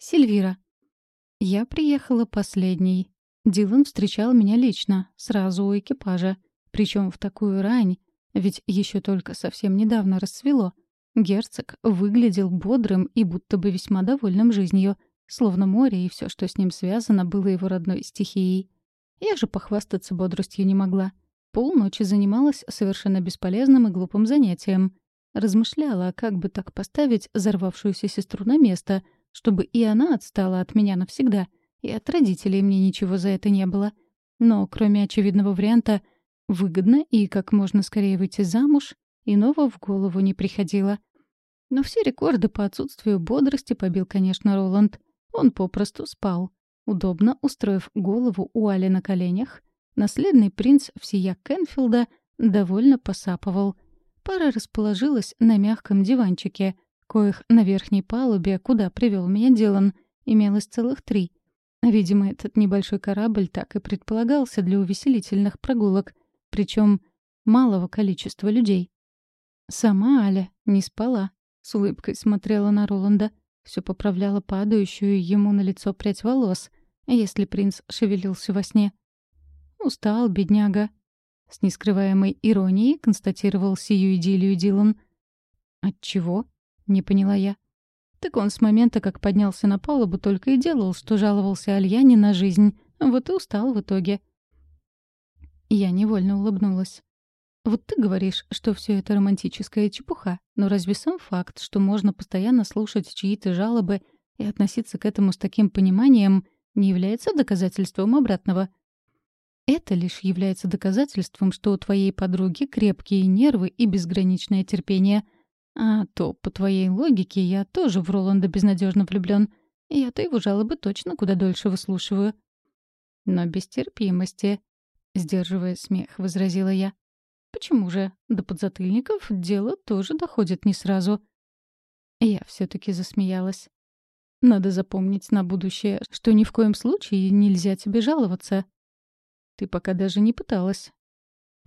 Сильвира. Я приехала последней. Дилан встречал меня лично, сразу у экипажа. Причем в такую рань, ведь еще только совсем недавно рассвело. Герцог выглядел бодрым и будто бы весьма довольным жизнью, словно море и все, что с ним связано, было его родной стихией. Я же похвастаться бодростью не могла. Полночи занималась совершенно бесполезным и глупым занятием. Размышляла, как бы так поставить взорвавшуюся сестру на место — чтобы и она отстала от меня навсегда, и от родителей мне ничего за это не было. Но кроме очевидного варианта «выгодно» и как можно скорее выйти замуж, иного в голову не приходило. Но все рекорды по отсутствию бодрости побил, конечно, Роланд. Он попросту спал, удобно устроив голову у Али на коленях. Наследный принц всея Кенфилда довольно посапывал. Пара расположилась на мягком диванчике — коих на верхней палубе, куда привел меня Дилан, имелось целых три. Видимо, этот небольшой корабль так и предполагался для увеселительных прогулок, причем малого количества людей. Сама Аля не спала, с улыбкой смотрела на Роланда, все поправляла падающую ему на лицо прядь волос, если принц шевелился во сне. «Устал, бедняга», — с нескрываемой иронией констатировал сию идиллию Дилан. «Отчего?» Не поняла я. Так он с момента, как поднялся на палубу, только и делал, что жаловался Альяне на жизнь. Вот и устал в итоге. Я невольно улыбнулась. Вот ты говоришь, что все это романтическая чепуха, но разве сам факт, что можно постоянно слушать чьи-то жалобы и относиться к этому с таким пониманием, не является доказательством обратного? Это лишь является доказательством, что у твоей подруги крепкие нервы и безграничное терпение — а то, по твоей логике, я тоже в Роланда безнадежно влюблен. Я-то его жалобы точно куда дольше выслушиваю. Но без терпимости, сдерживая смех, возразила я. Почему же? До подзатыльников дело тоже доходит не сразу. Я все-таки засмеялась. Надо запомнить на будущее, что ни в коем случае нельзя тебе жаловаться. Ты пока даже не пыталась.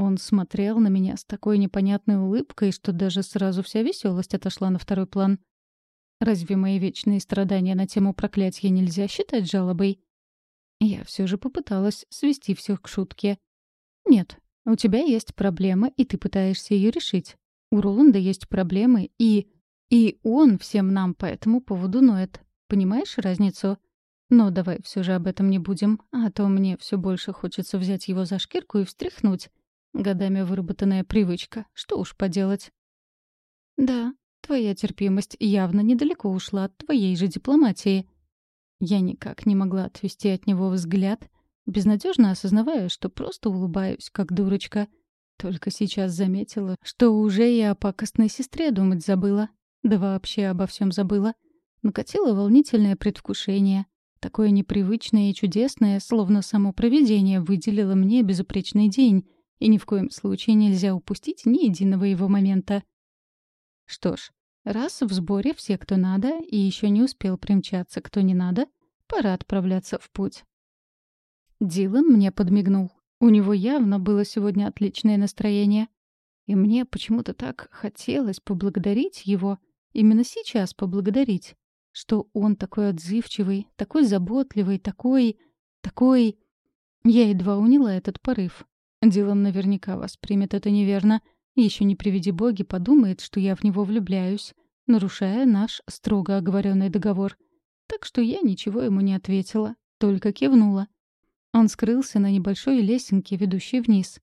Он смотрел на меня с такой непонятной улыбкой, что даже сразу вся веселость отошла на второй план. Разве мои вечные страдания на тему проклятия нельзя считать жалобой? Я все же попыталась свести все к шутке. Нет, у тебя есть проблема, и ты пытаешься ее решить. У Роланда есть проблемы, и... И он всем нам по этому поводу ноет. Понимаешь разницу? Но давай все же об этом не будем, а то мне все больше хочется взять его за шкирку и встряхнуть. Годами выработанная привычка. Что уж поделать. Да, твоя терпимость явно недалеко ушла от твоей же дипломатии. Я никак не могла отвести от него взгляд, безнадежно осознавая, что просто улыбаюсь, как дурочка. Только сейчас заметила, что уже и о пакостной сестре думать забыла. Да вообще обо всем забыла. Накатило волнительное предвкушение. Такое непривычное и чудесное, словно само провидение выделило мне безупречный день — и ни в коем случае нельзя упустить ни единого его момента. Что ж, раз в сборе все, кто надо, и еще не успел примчаться, кто не надо, пора отправляться в путь. Дилан мне подмигнул. У него явно было сегодня отличное настроение. И мне почему-то так хотелось поблагодарить его, именно сейчас поблагодарить, что он такой отзывчивый, такой заботливый, такой... такой... Я едва уняла этот порыв. Дилан наверняка воспримет это неверно. Еще не приведи боги, подумает, что я в него влюбляюсь, нарушая наш строго оговоренный договор. Так что я ничего ему не ответила, только кивнула. Он скрылся на небольшой лесенке, ведущей вниз.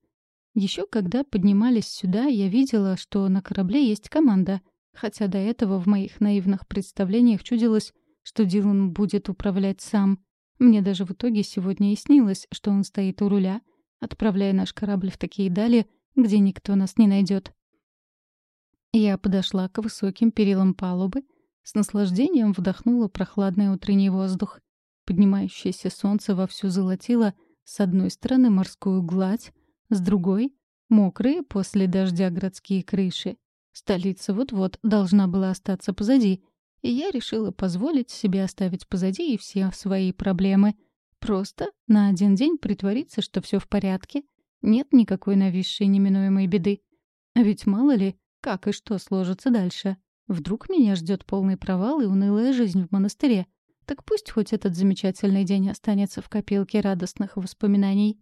Еще когда поднимались сюда, я видела, что на корабле есть команда, хотя до этого в моих наивных представлениях чудилось, что Дилан будет управлять сам. Мне даже в итоге сегодня и снилось, что он стоит у руля — отправляя наш корабль в такие дали, где никто нас не найдет. Я подошла к высоким перилам палубы, с наслаждением вдохнула прохладный утренний воздух. Поднимающееся солнце вовсю золотило с одной стороны морскую гладь, с другой — мокрые после дождя городские крыши. Столица вот-вот должна была остаться позади, и я решила позволить себе оставить позади и все свои проблемы — Просто на один день притвориться, что все в порядке, нет никакой нависшей неминуемой беды. А ведь мало ли, как и что сложится дальше. Вдруг меня ждет полный провал и унылая жизнь в монастыре. Так пусть хоть этот замечательный день останется в копилке радостных воспоминаний.